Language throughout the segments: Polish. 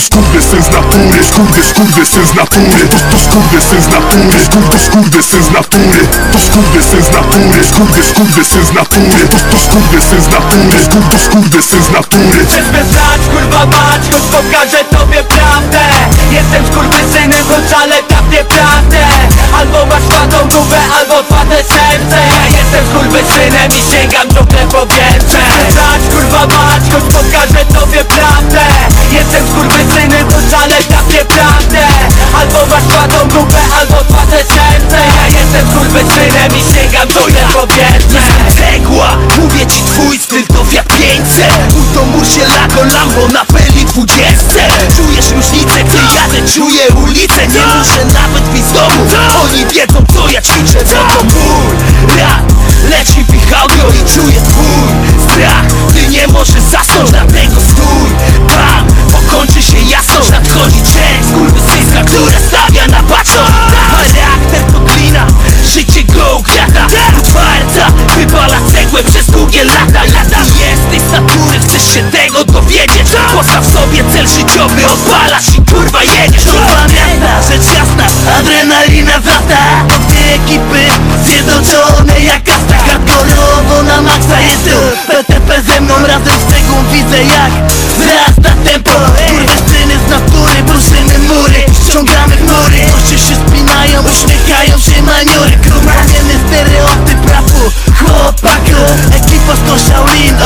skurwysyn z natury? Skurwy, skurwysyn z natury? To, to skurwysyn z natury? Skur, to z natury? To skurwysyn z natury? Skurwy, skurwysyn z natury? To, to skurwysyn z natury? Skur, to z natury? Chcesz mnie znać, kurwa mać, choć pokażę tobie prawdę. Jestem twarde serce Ja jestem skurwysynem i sięgam po więcej Cegła, mówię ci twój styl to Fiat 500 Utomór się lago Lambo na peli dwudziestce. Czujesz różnicę, gdy jadę, czuję ulicę. Nie muszę nawet wyjść z domu. Oni wiedzą co ja ćwiczę, bo to mój rap Leci w ich audio i czuję twój strach. Ty nie możesz zasnąć, dlatego stój tego dowiedzieć Postaw sobie cel życiowy, odpalasz i kurwa jedziesz. Kurwa miasta, rzecz jasna, adrenalina wrasta To dwie ekipy, zjednoczone jak kasta Hardkorowo na maksa jest tu. PTP ze mną razem z cegłą widzę jak Wzrasta tempo, kurwysyny z natury Bruszymy mury, ściągamy chmury Oczy się spinają, uśmiechają się maniury. Krumamiemy stereotyp rapu Chłopaku, ekipa z Shaolin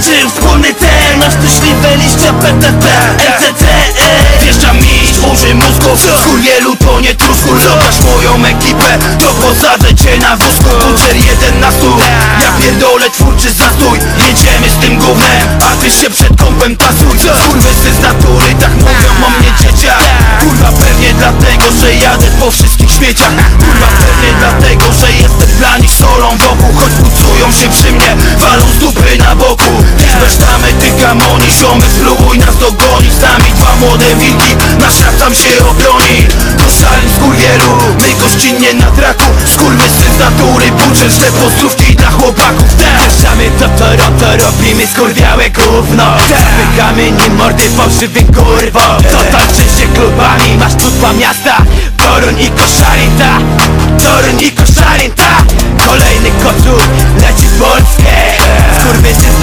zjednoczył wspólny cel Masz tu śliwe liścia PTP, NCC Wjeżdża miś, tworzy mózgów Skurielu to nie trusku Zobacz moją ekipę, to posadzę cię na wózku. Bucer jeden na stół. Ja pierdolę twórczy zastój. Jedziemy z tym gównem, a ty się przed kąpem tasuj Skurwysy z natury, tak mówią o mnie dzieciak Kurwa pewnie dlatego, że jadę po wszystkich śmieciach Kurwa pewnie dlatego, że jestem dla nich solą. Wokół Choć pucują się przy mnie, ziomy spróbuj nas dogonić Z nami dwa młode wilki, nasz rap tam się obroni. To szaleń z kurieru, my gościnnie na traku Skurwysy z natury, buczę, że pozdrówki dla chłopaków. Zjeżdżamy to Toronto, robimy skurwiałe gówno. Zamykamy nim mordy fałszywych kurwo. To tańczy się klubami, masz tu dwa miasta Toruń i Koszarynta. Toruń i Koszarynta Kolejny kocur leci w Polskę. Skurwysy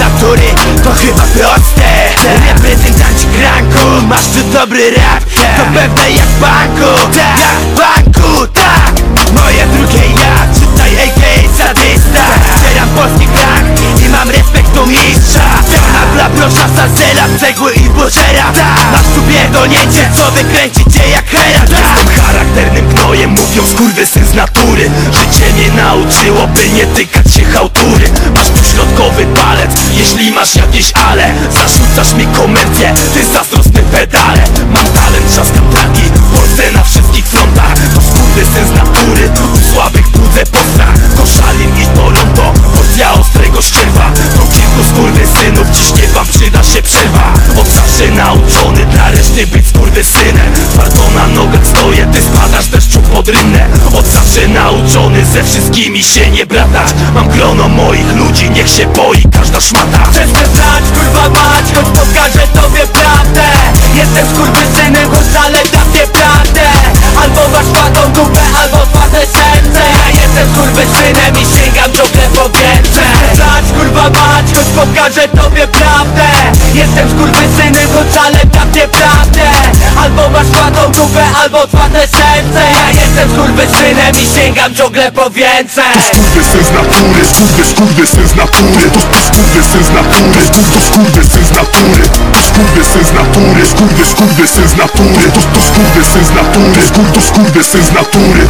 tu dobry rap To pewne jak w banku, jak w banku, tak. Moje drugie ja, czytaj AK sadysta. Zbieram polski krank i mam respekt do mistrza. Habla, brosza, salsela, cegły i bożera. Masz tu pierdolnięcie, co wykręci cię jak hera Jestem charakternym gnojem, mówią skurwysyn z natury. Życie mnie nauczyło, by nie tykać jeśli masz jakieś ale Zarzucasz mi komercję, ty zazdrosny pedale. Mam talent, trzaskam traki, w Polsce na wszystkich frontach. To skurwysyn z natury, u słabych budzę postrach Koszalin i Toronto, porcja ostrego szczerwa To kilku skurwysynów, dziś nie wam przyda się przerwa Od zawsze nauczony, dla reszty być skurwysynem. Twardo Od zawsze nauczony, ze wszystkimi się nie bratać Mam grono moich ludzi, niech się boi każda szmata. Mnie znać, kurwa mać, choć pokażę tobie prawdę. Jestem skurwysynem, choć wcale tak nieprawdę Albo masz twardą dupę, albo twarde serce. Ja jestem skurwysynem i sięgam ciągle po więcej znać, kurwa mać, choć pokażę tobie prawdę. Jestem skurwysynem, choć wcale tak nieprawdę jestem skurwysynem i sięgam ciągle po więcej. Skurwysyn z natury Skurwy, skurwysyn z natury. To, to skurwysyn z natury Skur, to skurwysyn z natury. To skurwysyn z natury Skurwy, skurwysyn z natury. To, to skurwysyn z natury Skur, to skurwysyn z natury